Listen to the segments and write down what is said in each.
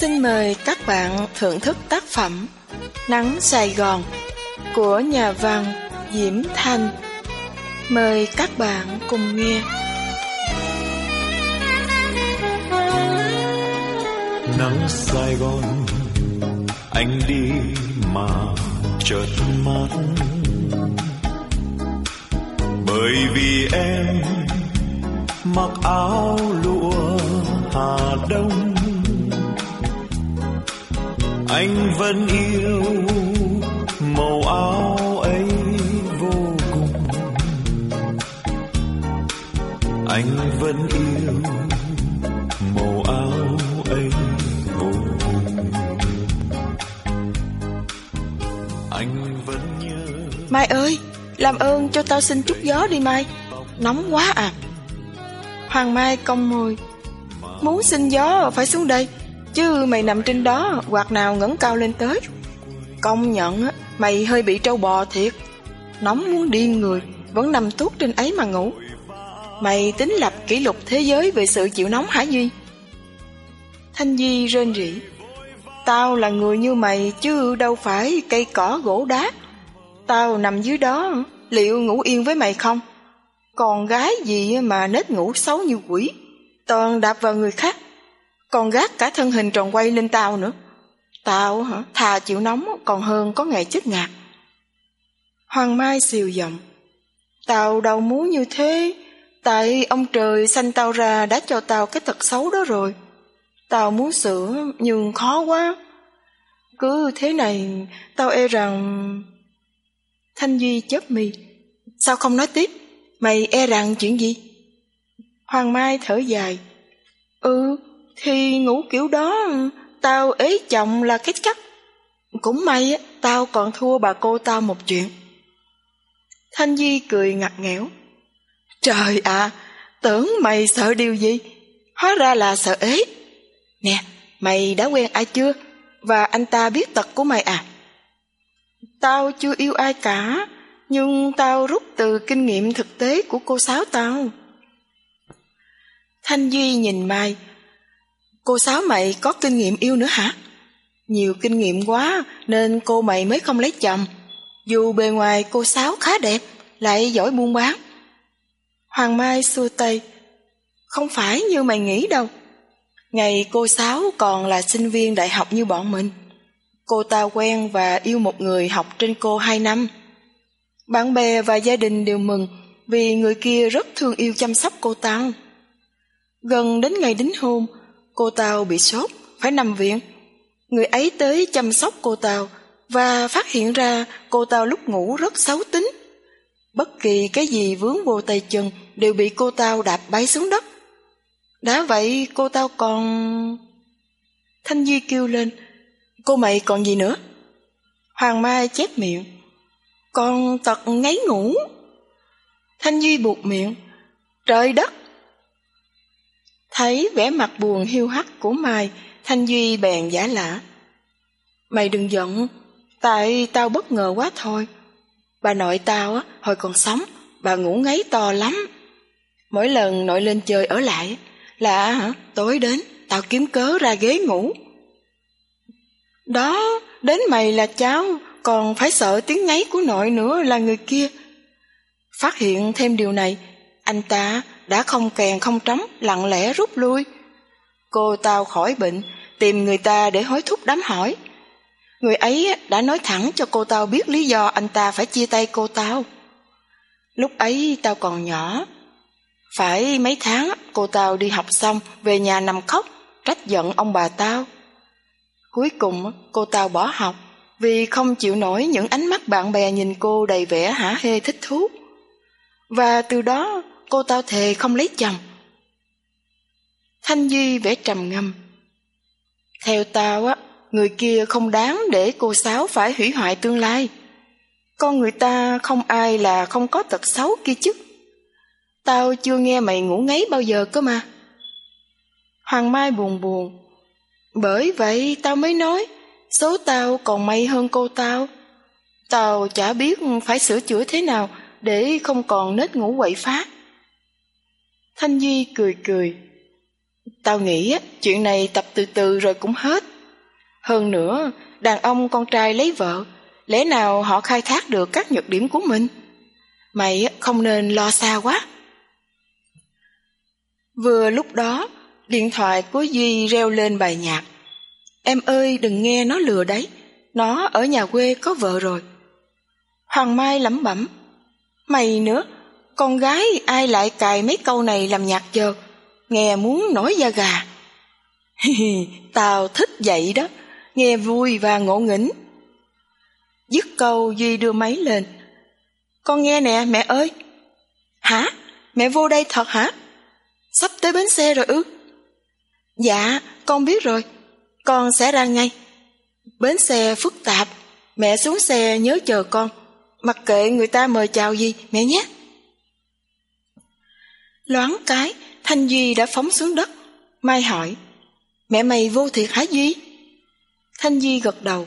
Xin mời các bạn thưởng thức tác phẩm Nắng Sài Gòn của nhà văn Diễm Thanh. Mời các bạn cùng nghe. Nắng Sài Gòn, anh đi mà chợt mắt bởi vì em mặc áo lụa Hà Đông anh vẫn yêu màu áo ấy vô cùng anh vẫn yêu màu áo ấy vô cùng anh vẫn nhớ Mai ơi, làm ơn cho tao xin chút gió đi Mai. Nóng quá à. Hoàng Mai cong môi. Muốn xin gió phải xuống đây, chứ mày nằm trên đó quạt nào ngẩng cao lên tới. Công nhận á, mày hơi bị trâu bò thiệt. Nóng muốn điên người, vẫn nằm tuốt trên ấy mà ngủ. Mày tính lập kỷ lục thế giới về sự chịu nóng hả Duy? Thanh Duy rên rỉ. Tao là người như mày chứ đâu phải cây cỏ gỗ đá. Tao nằm dưới đó, liệu ngủ yên với mày không? Còn gái gì mà nết ngủ xấu như quỷ, toàn đạp vào người khác. Còn gác cả thân hình tròn quay lên tao nữa. Tao hả, thà chịu nóng còn hơn có ngày chết ngạt. Hoàng Mai xìu giọng. Tao đâu muốn như thế, tại ông trời sanh tao ra đã cho tao cái tật xấu đó rồi. Tao muốn sửa nhưng khó quá. Cứ thế này, tao e rằng... Thanh Duy chớp mi. Sao không nói tiếp? Mày e rằng chuyện gì? Hoàng Mai thở dài. Ừ, thì ngủ kiểu đó, tao ế chồng là cái chắc. Cũng may, á, tao còn thua bà cô tao một chuyện. Thanh Duy cười ngặt nghẽo. Trời ạ, tưởng mày sợ điều gì? Hóa ra là sợ ế. Nè, mày đã quen ai chưa? Và anh ta biết tật của mày à? Tao chưa yêu ai cả, nhưng tao rút từ kinh nghiệm thực tế của cô Sáu tao. Thanh Duy nhìn Mai. Cô Sáu mày có kinh nghiệm yêu nữa hả? Nhiều kinh nghiệm quá nên cô mày mới không lấy chồng. Dù bề ngoài cô Sáu khá đẹp, lại giỏi buôn bán. Hoàng Mai xua tay. Không phải như mày nghĩ đâu. Ngày cô Sáu còn là sinh viên đại học như bọn mình. Cô ta quen và yêu một người học trên cô hai năm. Bạn bè và gia đình đều mừng vì người kia rất thương yêu chăm sóc cô ta. Gần đến ngày đính hôn, cô Tao bị sốt, phải nằm viện. Người ấy tới chăm sóc cô Tao và phát hiện ra cô Tao lúc ngủ rất xấu tính. Bất kỳ cái gì vướng vô tay chân đều bị cô Tao đạp bay xuống đất. Đã vậy cô Tao còn... Thanh Duy kêu lên, cô mày còn gì nữa? Hoàng Mai chép miệng, con tật ngáy ngủ. Thanh Duy buộc miệng, trời đất! Thấy vẻ mặt buồn hiu hắt của Mai, Thanh Duy bèn giả lả. Mày đừng giận, tại tao bất ngờ quá thôi. Bà nội tao á, hồi còn sống, bà ngủ ngáy to lắm. Mỗi lần nội lên chơi ở lại, là hả, tối đến, tao kiếm cớ ra ghế ngủ. Đó, đến mày là cháu, còn phải sợ tiếng ngáy của nội nữa là người kia. Phát hiện thêm điều này, anh ta đã không kèn không trống, lặng lẽ rút lui. Cô tao khỏi bệnh, tìm người ta để hối thúc đám hỏi. Người ấy đã nói thẳng cho cô tao biết lý do anh ta phải chia tay cô tao. Lúc ấy tao còn nhỏ. Phải mấy tháng cô tao đi học xong về nhà nằm khóc, trách giận ông bà tao. Cuối cùng cô tao bỏ học vì không chịu nổi những ánh mắt bạn bè nhìn cô đầy vẻ hả hê thích thú. Và từ đó cô tao thề không lấy chồng. Thanh Duy vẻ trầm ngâm. Theo tao á, người kia không đáng để cô Sáu phải hủy hoại tương lai. Con người ta không ai là không có tật xấu kia chứ. Tao chưa nghe mày ngủ ngáy bao giờ cơ mà. Hoàng Mai buồn buồn. Bởi vậy tao mới nói, số tao còn may hơn cô tao. Tao chả biết phải sửa chữa thế nào để không còn nết ngủ quậy phá. Thanh Duy cười cười. tao nghĩ chuyện này tập từ từ rồi cũng hết. Hơn nữa, đàn ông con trai lấy vợ, lẽ nào họ khai thác được các nhược điểm của mình? Mày không nên lo xa quá. Vừa lúc đó, điện thoại của Duy reo lên bài nhạc. Em ơi đừng nghe nó lừa đấy, nó ở nhà quê có vợ rồi. Hoàng Mai lẩm bẩm, mày nữa, con gái ai lại cài mấy câu này làm nhạc chờ, nghe muốn nổi da gà. Tao thích vậy đó, nghe vui và ngộ nghĩnh. Dứt câu Duy đưa máy lên. Con nghe nè mẹ ơi. Hả? Mẹ vô đây thật hả? Sắp tới bến xe rồi ư? Dạ, con biết rồi. Con sẽ ra ngay. Bến xe phức tạp. Mẹ xuống xe nhớ chờ con. Mặc kệ người ta mời chào gì, mẹ nhé. Loáng cái, Thanh Duy đã phóng xuống đất. Mai hỏi, mẹ mày vô thiệt hả Duy? Thanh Duy gật đầu,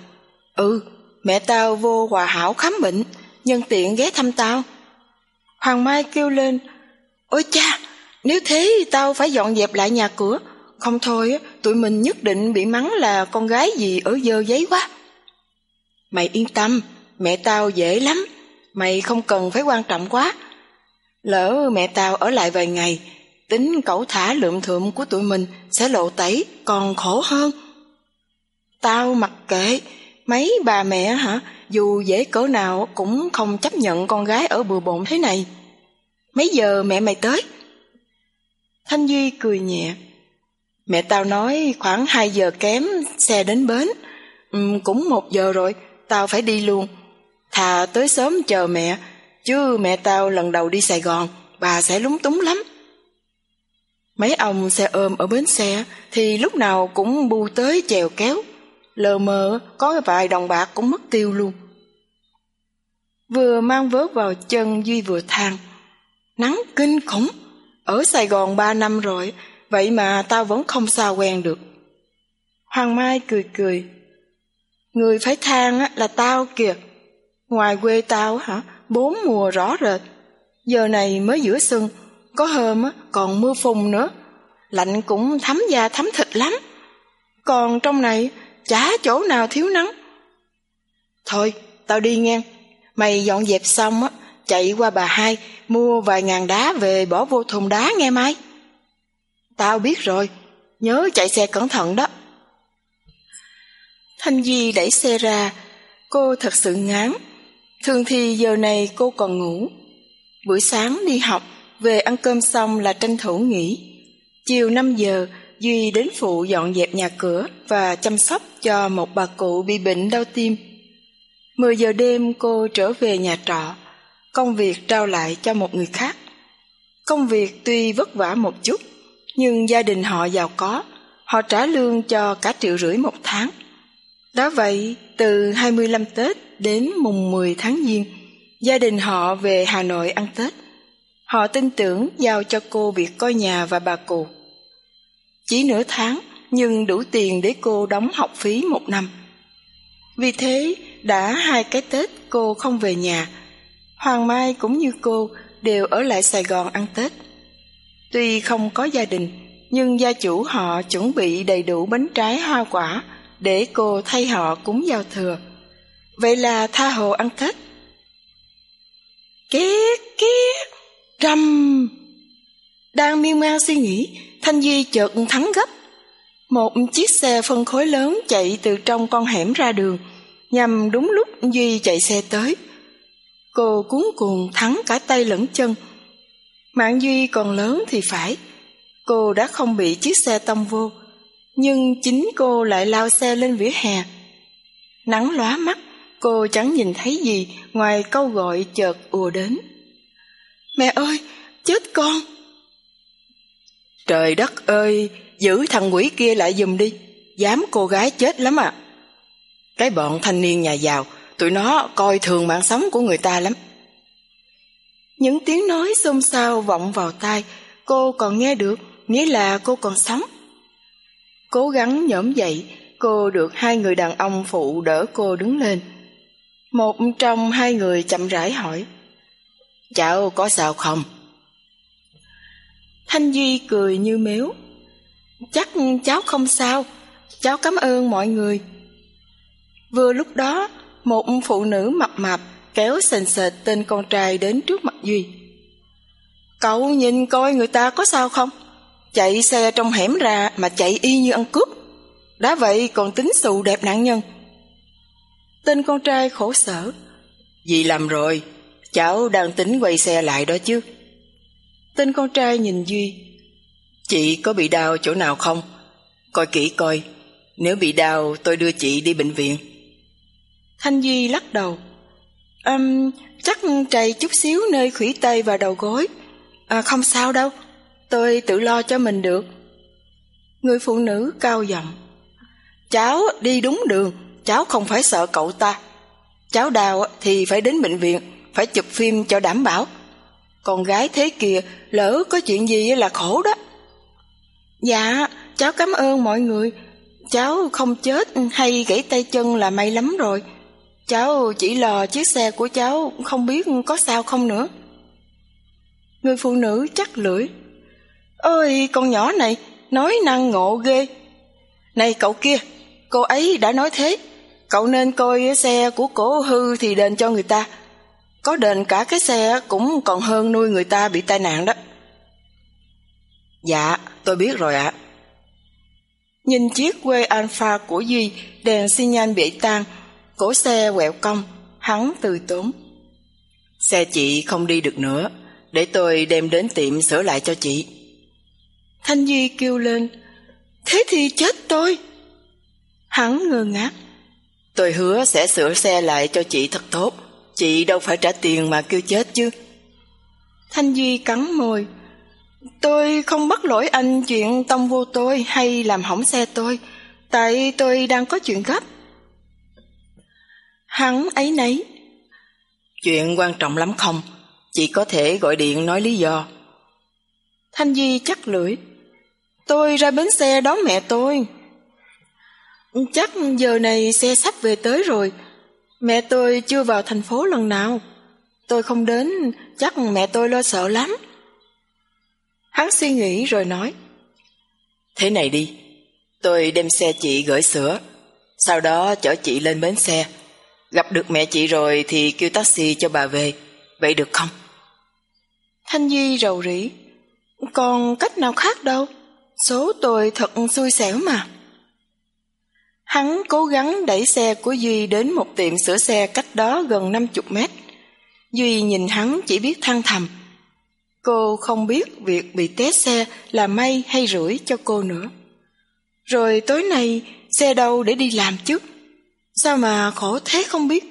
ừ, mẹ tao vô hòa hảo khám bệnh, nhân tiện ghé thăm tao. Hoàng Mai kêu lên, ôi cha, nếu thế tao phải dọn dẹp lại nhà cửa, không thôi tụi mình nhất định bị mắng là con gái gì ở dơ giấy quá. Mày yên tâm, mẹ tao dễ lắm, mày không cần phải quan trọng quá. Lỡ mẹ tao ở lại vài ngày, tính cẩu thả lượm thượm của tụi mình sẽ lộ tẩy còn khổ hơn. Tao mặc kệ, mấy bà mẹ hả, dù dễ cỡ nào cũng không chấp nhận con gái ở bừa bộn thế này. Mấy giờ mẹ mày tới? Thanh Duy cười nhẹ. Mẹ tao nói khoảng 2 giờ kém xe đến bến. Ừ, cũng một giờ rồi, tao phải đi luôn. Thà tới sớm chờ mẹ, chứ mẹ tao lần đầu đi Sài Gòn, bà sẽ lúng túng lắm. Mấy ông xe ôm ở bến xe thì lúc nào cũng bu tới chèo kéo. Lờ mờ có vài đồng bạc cũng mất tiêu luôn. Vừa mang vớt vào chân Duy vừa than. Nắng kinh khủng, ở Sài Gòn ba năm rồi, vậy mà tao vẫn không sao quen được. Hoàng Mai cười cười. Người phải than là tao kìa. Ngoài quê tao hả, bốn mùa rõ rệt. Giờ này mới giữa xuân, có hôm còn mưa phùn nữa. Lạnh cũng thấm da thấm thịt lắm. Còn trong này chả chỗ nào thiếu nắng. Thôi, tao đi nghe. Mày dọn dẹp xong á, chạy qua bà hai mua vài ngàn đá về bỏ vô thùng đá nghe mai. Tao biết rồi, nhớ chạy xe cẩn thận đó. Thanh Di đẩy xe ra, cô thật sự ngán. Thường thì giờ này cô còn ngủ. Buổi sáng đi học, về ăn cơm xong là tranh thủ nghỉ. Chiều 5 giờ, Duy đến phụ dọn dẹp nhà cửa và chăm sóc cho một bà cụ bị bệnh đau tim. 10 giờ đêm cô trở về nhà trọ, công việc trao lại cho một người khác. Công việc tuy vất vả một chút, nhưng gia đình họ giàu có, họ trả lương cho cả triệu rưỡi một tháng. Đó vậy, từ 25 Tết đến mùng 10 tháng Giêng, gia đình họ về Hà Nội ăn Tết. Họ tin tưởng giao cho cô việc coi nhà và bà cụ. Chỉ nửa tháng, nhưng đủ tiền để cô đóng học phí một năm. Vì thế, đã hai cái Tết cô không về nhà. Hoàng Mai cũng như cô đều ở lại Sài Gòn ăn Tết. Tuy không có gia đình, nhưng gia chủ họ chuẩn bị đầy đủ bánh trái hoa quả để cô thay họ cúng giao thừa. Vậy là tha hồ ăn Tết. Két két, rầm. Đang miên man suy nghĩ, Thanh Duy chợt thắng gấp. Một chiếc xe phân khối lớn chạy từ trong con hẻm ra đường, nhằm đúng lúc Duy chạy xe tới. Cô cuốn cuồng thắng cả tay lẫn chân. Mạng Duy còn lớn thì phải, cô đã không bị chiếc xe tông vô, nhưng chính cô lại lao xe lên vỉa hè. Nắng lóa mắt, cô chẳng nhìn thấy gì ngoài câu gọi chợt ùa đến. Mẹ ơi, chết con! Trời đất ơi, giữ thằng quỷ kia lại giùm đi, dám cô gái chết lắm à. Cái bọn thanh niên nhà giàu, tụi nó coi thường mạng sống của người ta lắm. Những tiếng nói xôn xao vọng vào tai, cô còn nghe được, nghĩa là cô còn sống. Cố gắng nhổm dậy, cô được hai người đàn ông phụ đỡ cô đứng lên. Một trong hai người chậm rãi hỏi, Cháu có sao không? Thanh Duy cười như mếu. Chắc cháu không sao Cháu cảm ơn mọi người Vừa lúc đó Một phụ nữ mập mạp Kéo sền sệt tên con trai đến trước mặt Duy Cậu nhìn coi người ta có sao không Chạy xe trong hẻm ra Mà chạy y như ăn cướp Đã vậy còn tính xù đẹp nạn nhân Tên con trai khổ sở. Dì làm rồi? Cháu đang tính quay xe lại đó chứ. Tên con trai nhìn Duy. Chị có bị đau chỗ nào không? Coi kỹ coi. Nếu bị đau tôi đưa chị đi bệnh viện. Thanh Duy lắc đầu. Um, Chắc trầy chút xíu nơi khủy tay và đầu gối. À, Không sao đâu. Tôi tự lo cho mình được. Người phụ nữ cao giọng. Cháu đi đúng đường Cháu không phải sợ cậu ta. Cháu đau thì phải đến bệnh viện, Phải chụp phim cho đảm bảo. Con gái thế kia, Lỡ có chuyện gì là khổ đó. Dạ cháu cảm ơn mọi người. Cháu không chết hay gãy tay chân là may lắm rồi. Cháu chỉ lo chiếc xe của cháu, Không biết có sao không nữa. Người phụ nữ chắc lưỡi. Ôi, con nhỏ này, Nói năng ngộ ghê. Này cậu kia, Cô ấy đã nói thế. Cậu nên coi xe của cổ hư thì đền cho người ta. Có đền cả cái xe cũng còn hơn nuôi người ta bị tai nạn đó. Dạ tôi biết rồi ạ. Nhìn chiếc quê Alpha của Duy Đèn xi nhan bị tan Cổ xe quẹo cong, Hắn từ tốn. Xe chị không đi được nữa, Để tôi đem đến tiệm sửa lại cho chị. Thanh Duy kêu lên, Thế thì chết tôi! Hắn ngơ ngác. Tôi hứa sẽ sửa xe lại cho chị thật tốt. Chị đâu phải trả tiền mà kêu chết chứ. Thanh Duy cắn môi. Tôi không bắt lỗi anh chuyện tông vô tôi hay làm hỏng xe tôi. Tại tôi đang có chuyện gấp. Hắn ấy nấy. Chuyện quan trọng lắm không? Chị có thể gọi điện nói lý do. Thanh Duy chắc lưỡi. Tôi ra bến xe đón mẹ tôi Chắc giờ này xe sắp về tới rồi. Mẹ tôi chưa vào thành phố lần nào. Tôi không đến Chắc mẹ tôi lo sợ lắm. Hắn suy nghĩ rồi nói. Thế này đi Tôi đem xe chị gửi sữa. Sau đó chở chị lên bến xe. Gặp được mẹ chị rồi Thì kêu taxi cho bà về. Vậy được không? Thanh Duy rầu rĩ. Còn cách nào khác đâu. Số tôi thật xui xẻo mà Hắn cố gắng đẩy xe của Duy đến một tiệm sửa xe cách đó gần 50 mét. Duy nhìn hắn chỉ biết than thầm. Cô không biết việc bị té xe là may hay rủi cho cô nữa. Rồi tối nay xe đâu để đi làm chứ? Sao mà khổ thế không biết?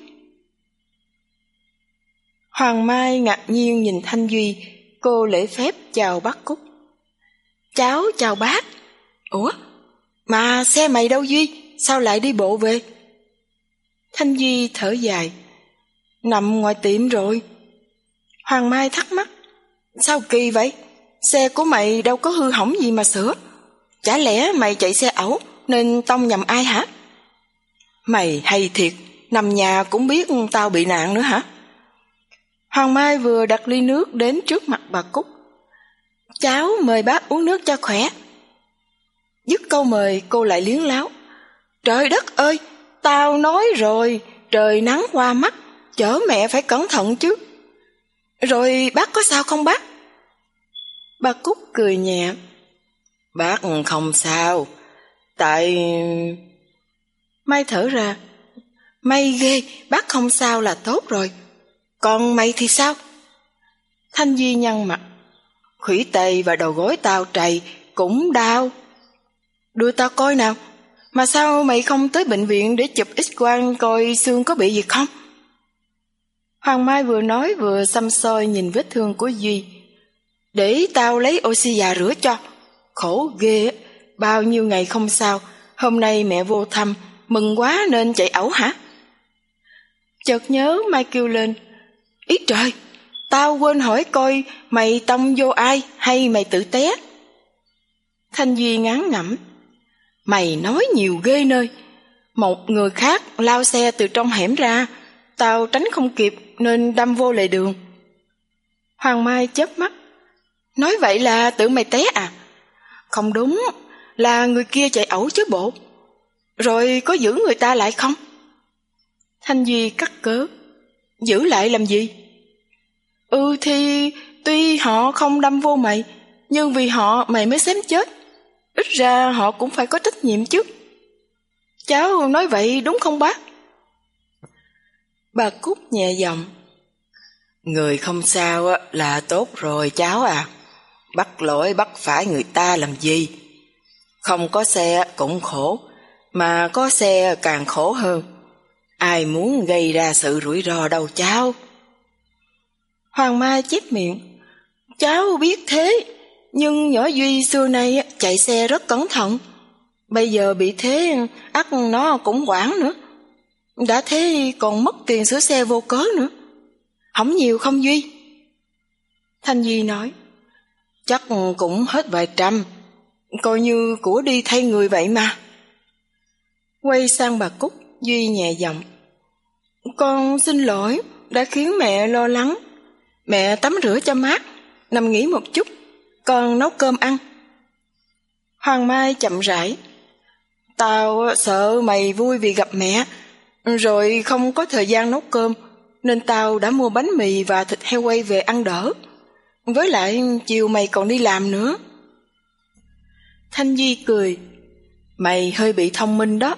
Hoàng Mai ngạc nhiên nhìn Thanh Duy, cô lễ phép chào bác Cúc. Cháu chào bác. Ủa? Mà xe mày đâu Duy? Sao lại đi bộ về? Thanh Duy thở dài. Nằm ngoài tiệm rồi. Hoàng Mai thắc mắc. Sao kỳ vậy? Xe của mày đâu có hư hỏng gì mà sửa. Chả lẽ mày chạy xe ẩu nên tông nhầm ai hả? Mày hay thiệt, nằm nhà cũng biết tao bị nạn nữa hả? Hoàng Mai vừa đặt ly nước đến trước mặt bà Cúc. Cháu mời bác uống nước cho khỏe. Dứt câu mời cô lại liếng láo. Trời đất ơi, tao nói rồi, trời nắng qua mắt, chở mẹ phải cẩn thận chứ. Rồi bác có sao không bác? Bà Cúc cười nhẹ. Bác không sao, tại... may thở ra. May ghê, bác không sao là tốt rồi. Còn mày thì sao? Thanh Duy nhăn mặt. Khủy tay và đầu gối tao trầy cũng đau. Đưa tao coi nào. Mà sao mày không tới bệnh viện để chụp x-quang coi xương có bị gì không? Hoàng Mai vừa nói vừa xăm soi nhìn vết thương của Duy. Để tao lấy oxy già rửa cho. Khổ ghê, bao nhiêu ngày không sao. Hôm nay mẹ vô thăm, mừng quá nên chạy ẩu hả? Chợt nhớ Mai kêu lên. Ý trời, tao quên hỏi coi mày tông vô ai hay mày tự té? Thanh Duy ngán ngẩm. Mày nói nhiều ghê nơi. Một người khác lao xe từ trong hẻm ra, tao tránh không kịp nên đâm vô lề đường. Hoàng Mai chớp mắt. Nói vậy là tự mày té à? Không đúng, là người kia chạy ẩu chứ bộ. Rồi có giữ người ta lại không? Thanh Duy cắt cớ. Giữ lại làm gì? Ừ thì tuy họ không đâm vô mày, nhưng vì họ mày mới xém chết. Ít ra họ cũng phải có trách nhiệm chứ. Cháu nói vậy đúng không bác? Bà Cúc nhẹ giọng. Người không sao là tốt rồi cháu à. Bắt lỗi bắt phải người ta làm gì? Không có xe cũng khổ, mà có xe càng khổ hơn. Ai muốn gây ra sự rủi ro đâu cháu? Hoàng Mai chép miệng. Cháu biết thế, nhưng nhỏ Duy xưa nay chạy xe rất cẩn thận. Bây giờ bị thế, ắt nó cũng quản nữa. Đã thế còn mất tiền sửa xe vô cớ nữa. Không nhiều không Duy? Thanh Duy nói, chắc cũng hết vài trăm, coi như của đi thay người vậy mà. Quay sang bà Cúc, Duy nhẹ giọng. Con xin lỗi, đã khiến mẹ lo lắng. Mẹ tắm rửa cho mát, nằm nghỉ một chút, con nấu cơm ăn. Hoàng Mai chậm rãi. Tao sợ mày vui vì gặp mẹ, rồi không có thời gian nấu cơm, nên tao đã mua bánh mì và thịt heo quay về ăn đỡ. Với lại chiều mày còn đi làm nữa. Thanh duy cười. Mày hơi bị thông minh đó.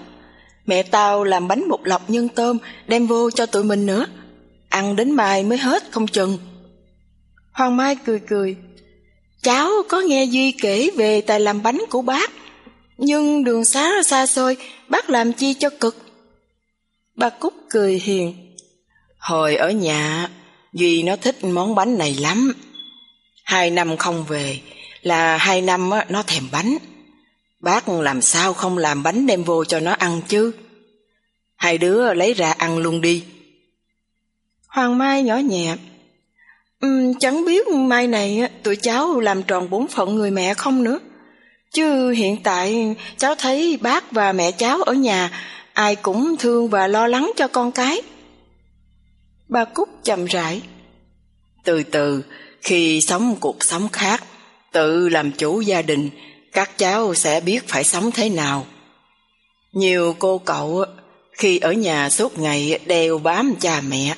Mẹ tao làm bánh bột lọc nhân tôm đem vô cho tụi mình nữa. Ăn đến mai mới hết không chừng. Hoàng Mai cười cười. Cháu có nghe Duy kể về tài làm bánh của bác. Nhưng đường xá xa xôi, bác làm chi cho cực. Bà Cúc cười hiền. Hồi ở nhà, Duy nó thích món bánh này lắm. Hai năm không về, là hai năm nó thèm bánh. Bác làm sao không làm bánh đem vô cho nó ăn chứ? Hai đứa lấy ra ăn luôn đi. Hoàng Mai nhỏ nhẹ. Um, chẳng biết mai này tụi cháu làm tròn bổn phận người mẹ không nữa. Chứ hiện tại cháu thấy bác và mẹ cháu ở nhà ai cũng thương và lo lắng cho con cái. Bà Cúc chậm rãi. Từ từ, khi sống cuộc sống khác, tự làm chủ gia đình, các cháu sẽ biết phải sống thế nào. Nhiều cô cậu khi ở nhà suốt ngày đeo bám cha mẹ,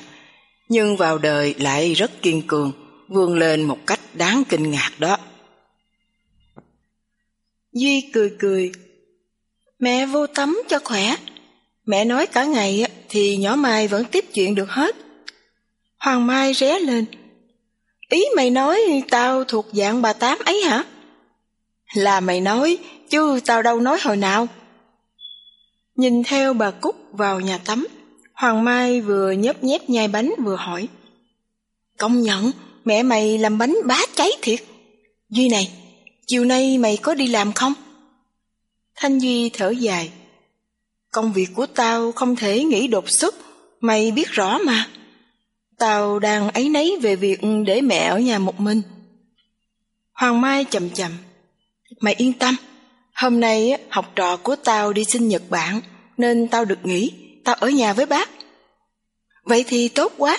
nhưng vào đời lại rất kiên cường, vươn lên một cách đáng kinh ngạc đó. Duy cười cười, mẹ vô tắm cho khỏe. Mẹ nói cả ngày thì nhỏ Mai vẫn tiếp chuyện được hết. Hoàng Mai ré lên. Ý mày nói tao thuộc dạng bà Tám ấy hả? Là mày nói, chứ tao đâu nói hồi nào. Nhìn theo bà Cúc vào nhà tắm, Hoàng Mai vừa nhấp nhép nhai bánh vừa hỏi. Công nhận, mẹ mày làm bánh bá cháy thiệt. Duy này, chiều nay mày có đi làm không? Thanh Duy thở dài. Công việc của tao không thể nghỉ đột xuất, mày biết rõ mà. Tao đang ấy nấy về việc để mẹ ở nhà một mình. Hoàng Mai chậm chậm. Mày yên tâm, hôm nay học trò của tao đi sinh Nhật Bản, nên tao được nghỉ, tao ở nhà với bác. Vậy thì tốt quá.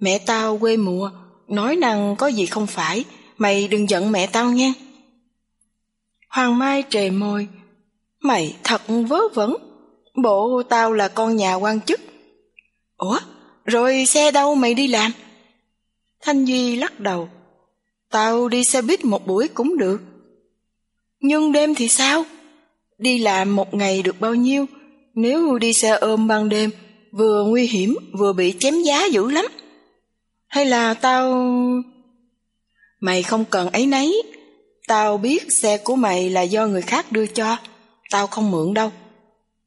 Mẹ tao quê mùa, nói năng có gì không phải, mày đừng giận mẹ tao nha. Hoàng Mai trề môi, mày thật vớ vẩn, bộ tao là con nhà quan chức. Ủa, rồi xe đâu mày đi làm? Thanh Duy lắc đầu. Tao đi xe buýt một buổi cũng được. Nhưng đêm thì sao? Đi làm một ngày được bao nhiêu? Nếu đi xe ôm ban đêm, vừa nguy hiểm vừa bị chém giá dữ lắm. Hay là tao... Mày không cần ấy nấy. Tao biết xe của mày là do người khác đưa cho. Tao không mượn đâu.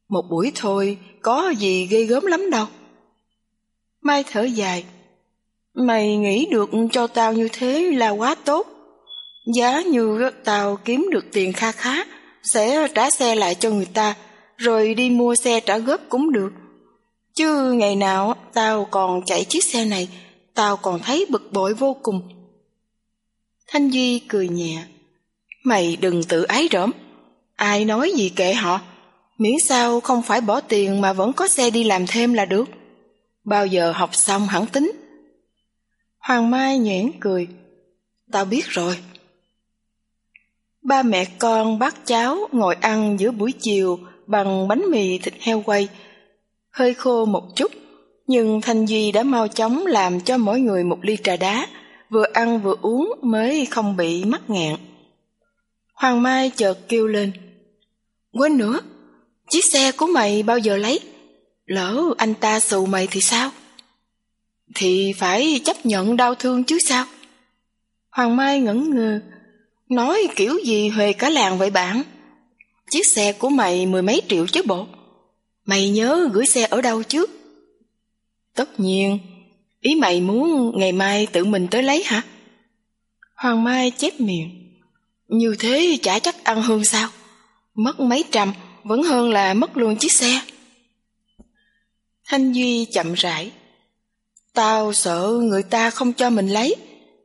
Một buổi thôi, có gì ghê gớm lắm đâu. Mai thở dài. Mày nghĩ được cho tao như thế là quá tốt. Giá như tao kiếm được tiền kha khá, sẽ trả xe lại cho người ta, rồi đi mua xe trả góp cũng được. Chứ ngày nào tao còn chạy chiếc xe này, tao còn thấy bực bội vô cùng. Thanh Duy cười nhẹ. Mày đừng tự ái rỡm. Ai nói gì kệ họ. Miễn sao không phải bỏ tiền mà vẫn có xe đi làm thêm là được. Bao giờ học xong hẳn tính. Hoàng Mai nhuyễn cười. Tao biết rồi. Ba mẹ con bác cháu ngồi ăn giữa buổi chiều bằng bánh mì thịt heo quay. Hơi khô một chút, nhưng Thanh Duy đã mau chóng làm cho mỗi người một ly trà đá, vừa ăn vừa uống mới không bị mắc nghẹn. Hoàng Mai chợt kêu lên. Quên nữa, chiếc xe của mày bao giờ lấy? Lỡ anh ta xù mày thì sao? Thì phải chấp nhận đau thương chứ sao? Hoàng Mai ngẩn ngơ, nói kiểu gì huề cả làng vậy bạn? Chiếc xe của mày mười mấy triệu chứ bộ. Mày nhớ gửi xe ở đâu chứ? Tất nhiên, ý mày muốn ngày mai tự mình tới lấy hả? Hoàng Mai chép miệng. Như thế chả chắc ăn hơn sao? Mất mấy trăm vẫn hơn là mất luôn chiếc xe. Thanh Duy chậm rãi. Tao sợ người ta không cho mình lấy,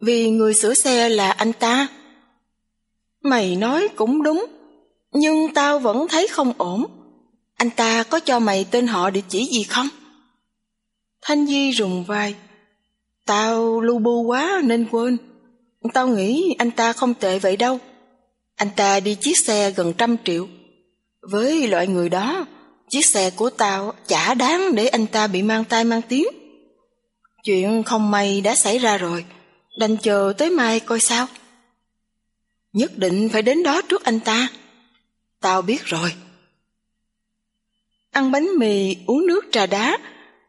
vì người sửa xe là anh ta. Mày nói cũng đúng, nhưng tao vẫn thấy không ổn. Anh ta có cho mày tên họ địa chỉ gì không? Thanh Di rùng vai. Tao lu bu quá nên quên. Tao nghĩ anh ta không tệ vậy đâu. Anh ta đi chiếc xe gần trăm triệu. Với loại người đó, chiếc xe của tao chả đáng để anh ta bị mang tai mang tiếng. Chuyện không may đã xảy ra rồi, đành chờ tới mai coi sao. Nhất định phải đến đó trước anh ta. Tao biết rồi. Ăn bánh mì, uống nước trà đá,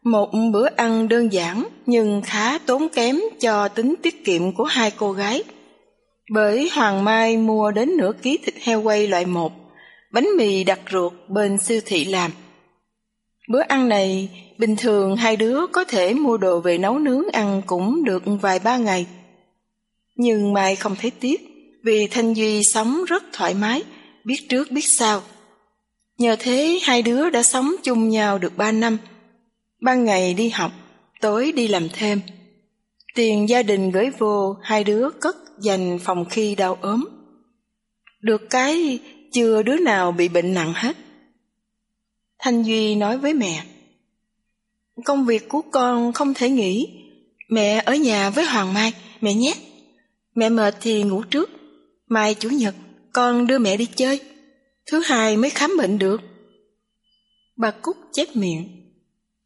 một bữa ăn đơn giản nhưng khá tốn kém cho tính tiết kiệm của hai cô gái. Bởi Hoàng Mai mua đến nửa ký thịt heo quay loại một, bánh mì đặt ruột bên siêu thị làm. Bữa ăn này, bình thường hai đứa có thể mua đồ về nấu nướng ăn cũng được vài ba ngày. Nhưng Mai không thấy tiếc, vì Thanh Duy sống rất thoải mái, biết trước biết sau. Nhờ thế hai đứa đã sống chung nhau được ba năm. Ban ngày đi học, tối đi làm thêm. Tiền gia đình gửi vô hai đứa cất dành phòng khi đau ốm. Được cái chưa đứa nào bị bệnh nặng hết. Thanh Duy nói với mẹ. Công việc của con không thể nghỉ. Mẹ ở nhà với Hoàng Mai, mẹ nhé. Mẹ mệt thì ngủ trước. Mai Chủ nhật, con đưa mẹ đi chơi. Thứ hai mới khám bệnh được. Bà Cúc chép miệng.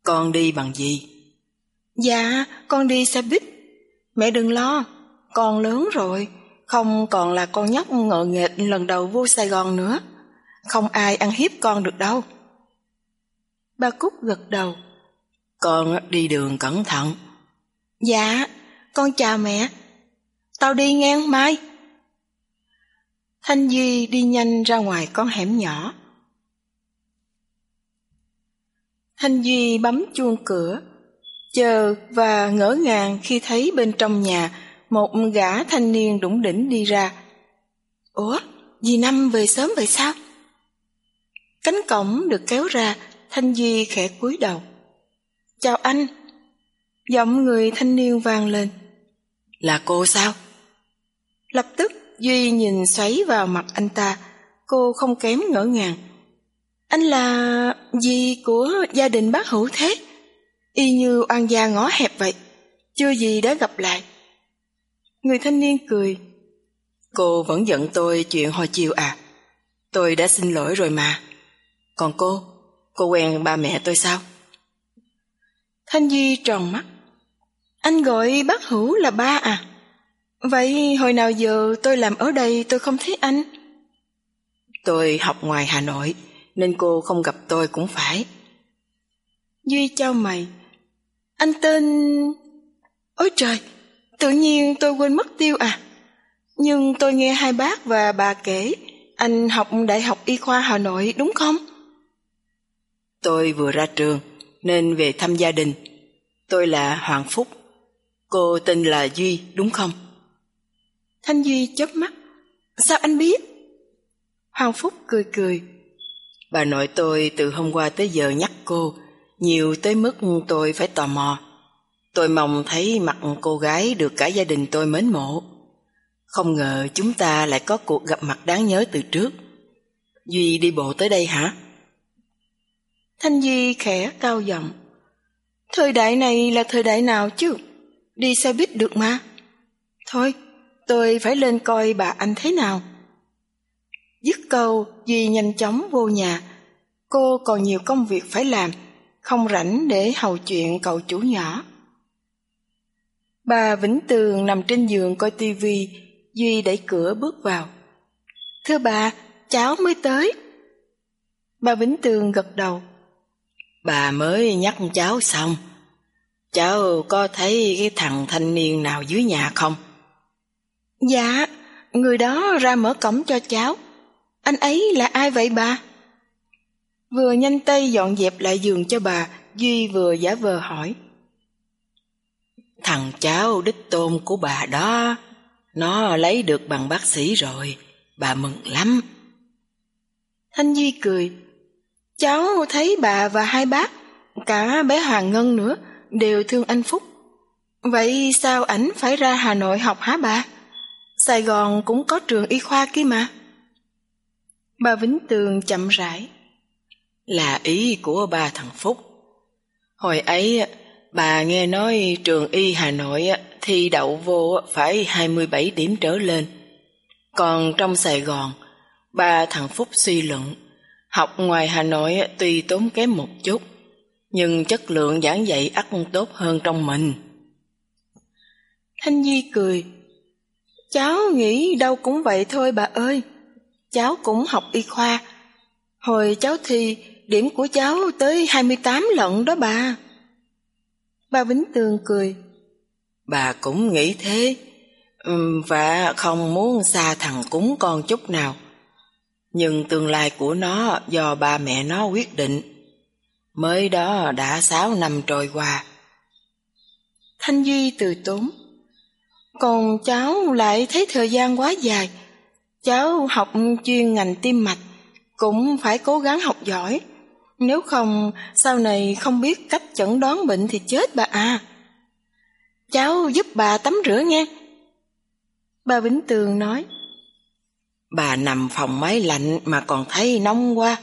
Con đi bằng gì? Dạ, con đi xe buýt. Mẹ đừng lo, con lớn rồi, không còn là con nhóc ngợ nghệch lần đầu vô Sài Gòn nữa. Không ai ăn hiếp con được đâu. Bà Cúc gật đầu. Con đi đường cẩn thận. Dạ, con chào mẹ. Tao đi ngang Mai. Thanh Duy đi nhanh ra ngoài con hẻm nhỏ. Thanh Duy bấm chuông cửa, chờ và ngỡ ngàng khi thấy bên trong nhà một gã thanh niên đủng đỉnh đi ra. Ủa, dì Năm về sớm vậy sao? Cánh cổng được kéo ra, Thanh Duy khẽ cúi đầu. Chào anh. Giọng người thanh niên vang lên. Là cô sao? Lập tức Duy nhìn xoáy vào mặt anh ta, cô không kém ngỡ ngàng. Anh là gì của gia đình bác hữu thế? Y như oan gia ngõ hẹp vậy, chưa gì đã gặp lại. Người thanh niên cười. Cô vẫn giận tôi chuyện hồi chiều à? Tôi đã xin lỗi rồi mà. Còn cô, cô quen ba mẹ tôi sao? Thanh Duy tròn mắt. Anh gọi bác Hữu là ba à? Vậy hồi nào giờ tôi làm ở đây tôi không thấy anh? Tôi học ngoài Hà Nội, nên cô không gặp tôi cũng phải. Duy trao mày. Anh tên... Ôi trời, tự nhiên tôi quên mất tiêu à. Nhưng tôi nghe hai bác và bà kể anh học Đại học Y khoa Hà Nội đúng không? Tôi vừa ra trường nên về thăm gia đình. Tôi là Hoàng Phúc. Cô tên là Duy đúng không? Thanh Duy chớp mắt. Sao anh biết? Hoàng Phúc cười cười. Bà nội tôi từ hôm qua tới giờ nhắc cô, nhiều tới mức tôi phải tò mò. Tôi mong thấy mặt cô gái được cả gia đình tôi mến mộ. Không ngờ chúng ta lại có cuộc gặp mặt đáng nhớ từ trước. Duy đi bộ tới đây hả? Thanh Duy khẽ cao giọng. Thời đại này là thời đại nào chứ? Đi xe buýt được mà. Thôi, tôi phải lên coi bà anh thế nào. Dứt câu, Duy nhanh chóng vô nhà. Cô còn nhiều công việc phải làm, không rảnh để hầu chuyện cậu chủ nhỏ. Bà Vĩnh Tường nằm trên giường coi tivi, Duy đẩy cửa bước vào. Thưa bà, cháu mới tới. Bà Vĩnh Tường gật đầu. Bà mới nhắc cháu xong. Cháu có thấy cái thằng thanh niên nào dưới nhà không? Dạ, người đó ra mở cổng cho cháu. Anh ấy là ai vậy bà? Vừa nhanh tay dọn dẹp lại giường cho bà, Duy vừa giả vờ hỏi. Thằng cháu đích tôn của bà đó, nó lấy được bằng bác sĩ rồi, bà mừng lắm. Thanh Duy cười. Cháu thấy bà và hai bác, cả bé Hoàng Ngân nữa, đều thương anh Phúc. Vậy sao ảnh phải ra Hà Nội học hả bà? Sài Gòn cũng có trường y khoa kia mà. Bà Vĩnh Tường chậm rãi. Là ý của ba thằng Phúc. Hồi ấy, bà nghe nói trường y Hà Nội thi đậu vô phải 27 điểm trở lên. Còn trong Sài Gòn, ba thằng Phúc suy luận, học ngoài Hà Nội tuy tốn kém một chút, nhưng chất lượng giảng dạy ắt tốt hơn trong mình. Thanh Di cười. Cháu nghĩ đâu cũng vậy thôi bà ơi. Cháu cũng học y khoa. Hồi cháu thi, điểm của cháu tới 28 lận đó bà. Bà Vĩnh Tường cười. Bà cũng nghĩ thế, và không muốn xa thằng cúng con chút nào. Nhưng tương lai của nó do ba mẹ nó quyết định. Mới đó đã sáu năm trôi qua. Thanh Duy từ tốn. Còn cháu lại thấy thời gian quá dài. Cháu học chuyên ngành tim mạch, cũng phải cố gắng học giỏi. Nếu không, sau này không biết cách chẩn đoán bệnh thì chết bà à. Cháu giúp bà tắm rửa nghe. Bà Vĩnh Tường nói. Bà nằm phòng máy lạnh mà còn thấy nóng quá.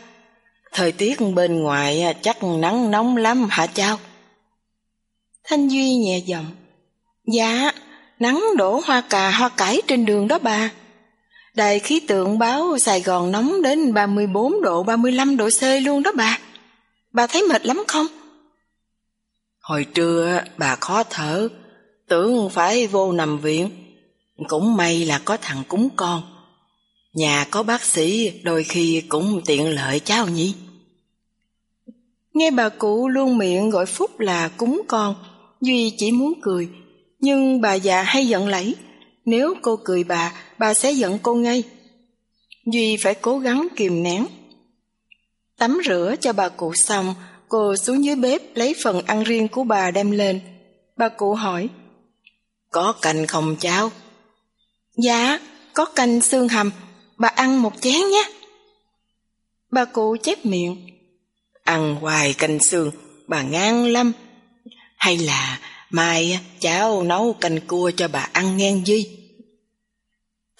Thời tiết bên ngoài chắc nắng nóng lắm hả cháu? Thanh Duy nhẹ giọng. Dạ, nắng đổ hoa cà hoa cải trên đường đó bà. Đài khí tượng báo Sài Gòn nóng đến 34 độ 35 độ C luôn đó bà. Bà thấy mệt lắm không? Hồi trưa bà khó thở, tưởng phải vô nằm viện. Cũng may là có thằng cúng con. Nhà có bác sĩ đôi khi cũng tiện lợi cháu nhỉ. Nghe bà cụ luôn miệng gọi Phúc là cúng con, Duy chỉ muốn cười. Nhưng bà già hay giận lẫy, nếu cô cười bà, bà sẽ giận cô ngay. Duy phải cố gắng kìm nén. Tắm rửa cho bà cụ xong, cô xuống dưới bếp lấy phần ăn riêng của bà đem lên. Bà cụ hỏi, Có canh không cháu? Dạ, có canh xương hầm, bà ăn một chén nhé. Bà cụ chép miệng, Ăn hoài canh xương, bà ngang lắm. Hay là mai cháu nấu canh cua cho bà ăn ngang Duy?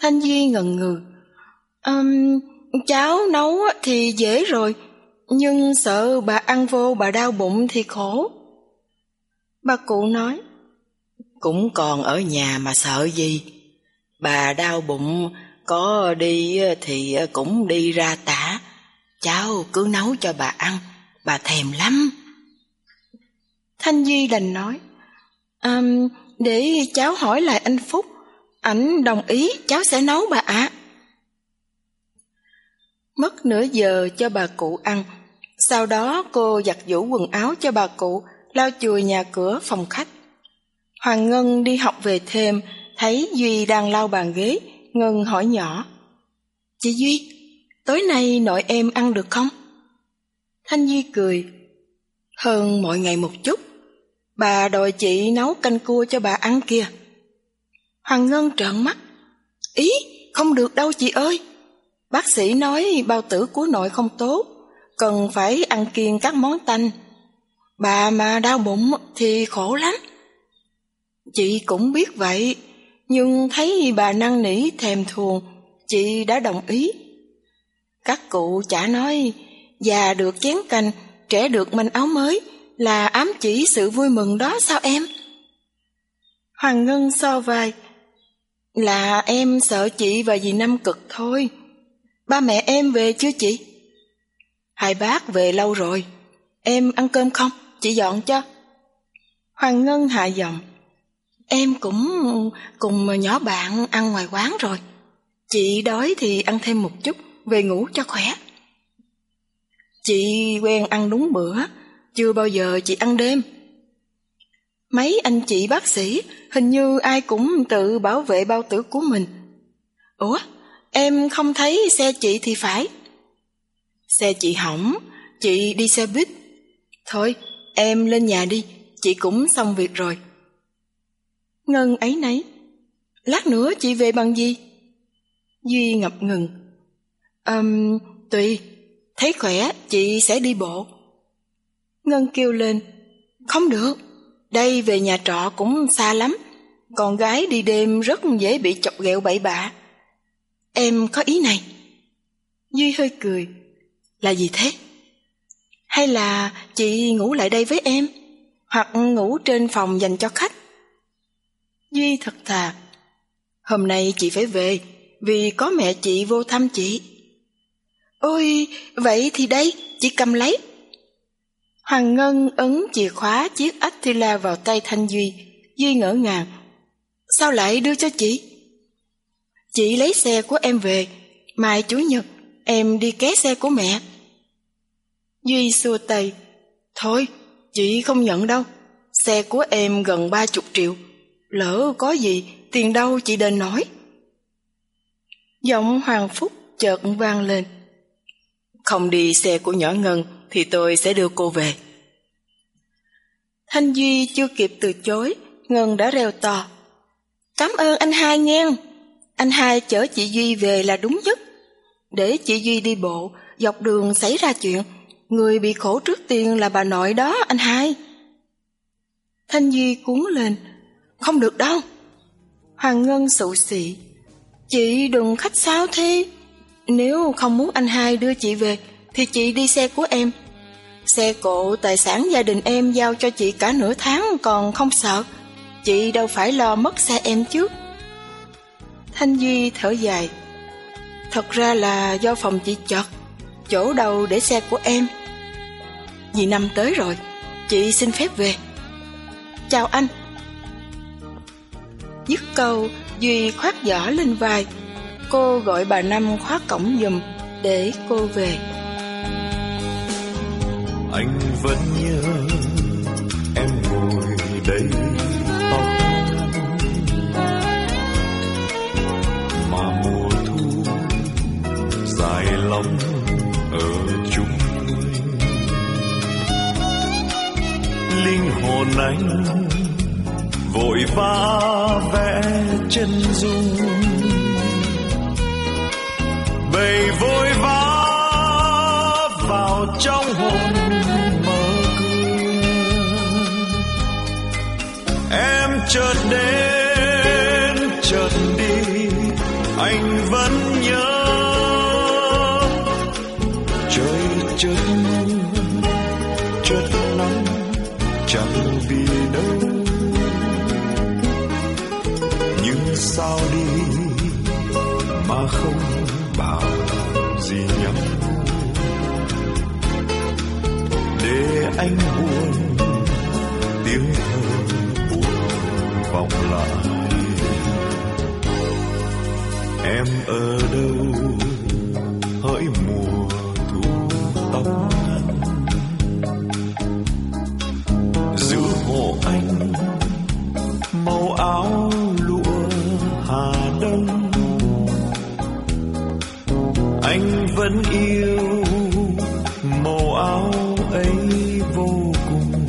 Thanh Duy ngần ngừ. Um, cháu nấu thì dễ rồi, nhưng sợ bà ăn vô bà đau bụng thì khổ. Bà cụ nói. Cũng còn ở nhà mà sợ gì. Bà đau bụng, có đi thì cũng đi ra tả. Cháu cứ nấu cho bà ăn, bà thèm lắm. Thanh Duy đành nói. À, để cháu hỏi lại anh Phúc Ảnh đồng ý cháu sẽ nấu bà ạ. Mất nửa giờ cho bà cụ ăn. Sau đó cô giặt giũ quần áo cho bà cụ, lau chùi nhà cửa phòng khách. Hoàng Ngân đi học về thêm, thấy Duy đang lau bàn ghế, Ngân hỏi nhỏ. Chị Duy, tối nay nội em ăn được không? Thanh Duy cười. Hơn mọi ngày một chút. Bà đòi chị nấu canh cua cho bà ăn kìa. Hoàng Ngân trợn mắt. Ý, không được đâu chị ơi. Bác sĩ nói bao tử của nội không tốt, cần phải ăn kiêng các món tanh. Bà mà đau bụng thì khổ lắm. Chị cũng biết vậy, nhưng thấy bà năn nỉ thèm thuồng, chị đã đồng ý. Các cụ chả nói, già được chén canh, trẻ được manh áo mới, là ám chỉ sự vui mừng đó sao em? Hoàng Ngân so vai, là em sợ chị và dì Năm cực thôi. Ba mẹ em về chưa chị? Hai bác về lâu rồi. Em ăn cơm không? Chị dọn cho. Hoàng Ngân hạ giọng. Em cũng cùng nhỏ bạn ăn ngoài quán rồi. Chị đói thì ăn thêm một chút, về ngủ cho khỏe. Chị quen ăn đúng bữa, chưa bao giờ chị ăn đêm. Mấy anh chị bác sĩ hình như ai cũng tự bảo vệ bao tử của mình. Ủa, em không thấy xe chị thì phải. Xe chị hỏng, chị đi xe buýt. Thôi, em lên nhà đi, chị cũng xong việc rồi. Ngân ấy nấy. Lát nữa chị về bằng gì? Duy ngập ngừng. Ừm, um, tùy, thấy khỏe chị sẽ đi bộ. Ngân kêu lên. Không được, đây về nhà trọ cũng xa lắm. Con gái đi đêm rất dễ bị chọc ghẹo bậy bạ. Em có ý này. Duy hơi cười. Là gì thế? Hay là chị ngủ lại đây với em? Hoặc ngủ trên phòng dành cho khách? Duy thật thà. Hôm nay chị phải về, vì có mẹ chị vô thăm chị. Ôi, vậy thì đây, chị cầm lấy. Hoàng Ngân ấn chìa khóa chiếc Attila vào tay Thanh Duy. Duy ngỡ ngàng. Sao lại đưa cho chị? Chị lấy xe của em về, mai Chủ nhật em đi ké xe của mẹ. Duy xua tay. Thôi, chị không nhận đâu. Xe của em gần ba chục triệu. Lỡ có gì, tiền đâu chị đền nổi. Giọng Hoàng Phúc chợt vang lên. Không đi xe của nhỏ Ngân thì tôi sẽ đưa cô về. Thanh Duy chưa kịp từ chối, Ngân đã reo to. Cảm ơn anh hai nghe. Anh hai chở chị Duy về là đúng nhất. Để chị Duy đi bộ, dọc đường xảy ra chuyện, người bị khổ trước tiên là bà nội đó anh hai. Thanh Duy cuốn lên, không được đâu. Hoàng Ngân sụ sị, chị đừng khách sáo thế. Nếu không muốn anh hai đưa chị về, thì chị đi xe của em. Xe cộ tài sản gia đình em giao cho chị cả nửa tháng còn không sợ. Chị đâu phải lo mất xe em chứ. Thanh Duy thở dài. Thật ra là do phòng chị chật, chỗ đâu để xe của em. Vì năm tới rồi, chị xin phép về. Chào anh. Dứt câu, Duy khoác giỏ lên vai. Cô gọi bà Năm khóa cổng giùm để cô về. Anh vẫn nhớ em ngồi đây. Tóc mà mùa thu dài lắm ở chung linh hồn anh vội vã vẽ chân dung. Bầy vội chợt đến, chợt đi, anh vẫn nhớ. Trời chợt mưa chợt nắng, chẳng vì đâu. Nhưng sao đi mà không bảo gì nhau để anh buồn em ở đâu? Hỡi mùa thu tóc. Ngắn giữa hộ anh màu áo lụa hà đông, anh vẫn yêu màu áo ấy vô cùng.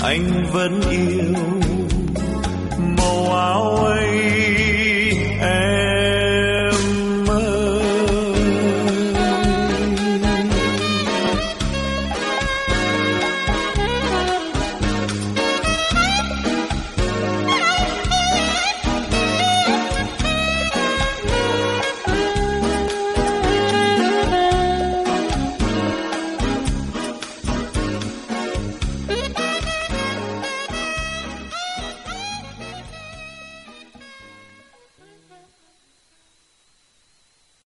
Anh vẫn yêu